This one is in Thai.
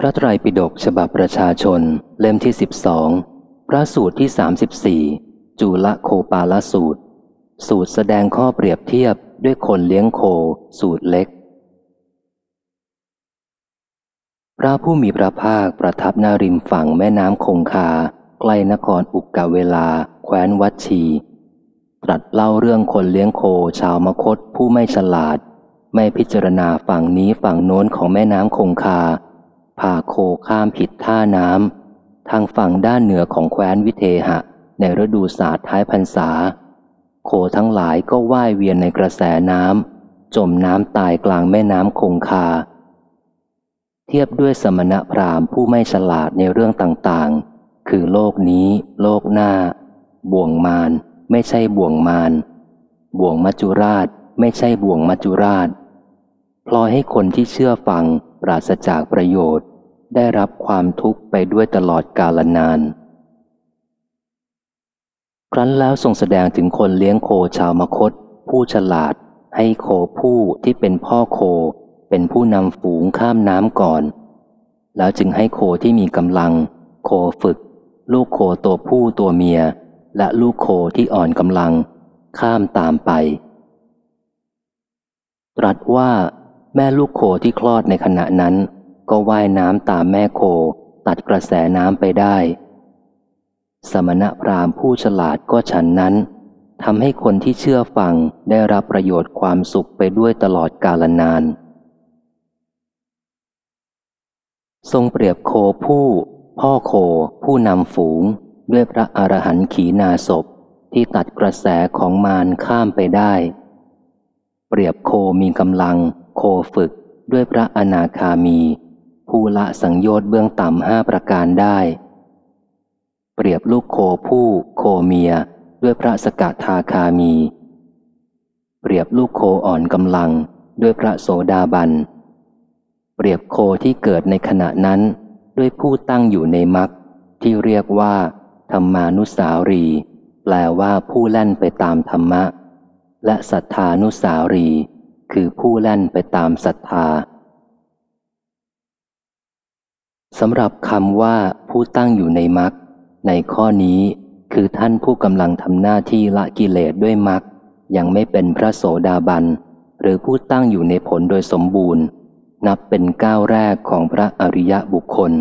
พระไตรปิฎกฉบับประชาชนเล่มที่สิบสองพระสูตรที่สามสิบสี่จุลโคปาลสูตร สูตรแสดงข้อเปรียบเทียบด้วยคนเลี้ยงโคสูตรเล็ก พระผู้มีพระภาคประทับนาริมฝั่งแม่น้ำคงคา ใกล้นครอุกกาเวลา แคว้นวัดชี ตรัสเล่าเรื่องคนเลี้ยงโคชาวมคตผู้ไม่ฉลาด ไม่พิจารณาฝั่งนี้ฝั่งโน้นของแม่น้ำคงคา พาโคข้ามผิดท่าน้ำทางฝั่งด้านเหนือของแคว้นวิเทหะ ในฤดูศาสตร์ท้ายพรรษา โคทั้งหลายก็ว่ายเวียนในกระแสน้ำจมน้ำตายกลางแม่น้ำคงคา เทียบด้วยสมณพราหมณ์ผู้ไม่ฉลาดในเรื่องต่างๆ คือโลกนี้ โลกหน้า บ่วงมารไม่ใช่บ่วงมารบ่วงมัจจุราช ไม่ใช่บ่วงมัจจุราชพลอยให้คนที่เชื่อฟัง ราศจากประโยชน์ ได้รับความทุกข์ไปด้วยตลอดกาลนาน ครั้นแล้วทรงแสดงถึงคนเลี้ยงโคชาวมคต ผู้ฉลาด ให้โคผู้ที่เป็นพ่อโค เป็นผู้นำฝูงข้ามน้ำก่อน แล้วจึงให้โคที่มีกำลัง โคฝึก ลูกโคตัวผู้ตัวเมีย และลูกโคที่อ่อนกำลัง ข้ามตามไป ตรัสว่า แม่ลูกโคที่คลอดในขณะนั้น ก็ว่ายน้ำตามแม่โคตัดกระแสน้ำไปได้ สมณพราหมณ์ผู้ฉลาดก็ฉันนั้นทำให้คนที่เชื่อฟังได้รับประโยชน์ความสุขไปด้วยตลอดกาลนาน ทรงเปรียบโคผู้ พ่อโคผู้นำฝูง ด้วยพระอรหันต์ขีนาศพที่ตัดกระแสของมารข้ามไปได้ เปรียบโคมีกำลัง โคฝึกด้วยพระอนาคามี ผู้ละสังโยชน์เบื้องต่ำห้าประการได้ เปรียบลูกโคผู้โคเมียด้วยพระสกทาคามี เปรียบลูกโคอ่อนกำลังด้วยพระโสดาบัน เปรียบโคที่เกิดในขณะนั้นด้วยผู้ตั้งอยู่ในมรรคที่เรียกว่า ธรรมานุสาวรี แปลว่าผู้แล่นไปตามธรรมะ และสัทธานุสาวรี คือผู้แล่นไปตามศรัทธาสำหรับคำว่าผู้ตั้งอยู่ในมรรคในข้อนี้คือท่านผู้กำลังทำหน้าที่ละกิเลสด้วยมรรคยังไม่เป็นพระโสดาบัน หรือผู้ตั้งอยู่ในผลโดยสมบูรณ์ นับเป็นก้าวแรกของพระอริยบุคคล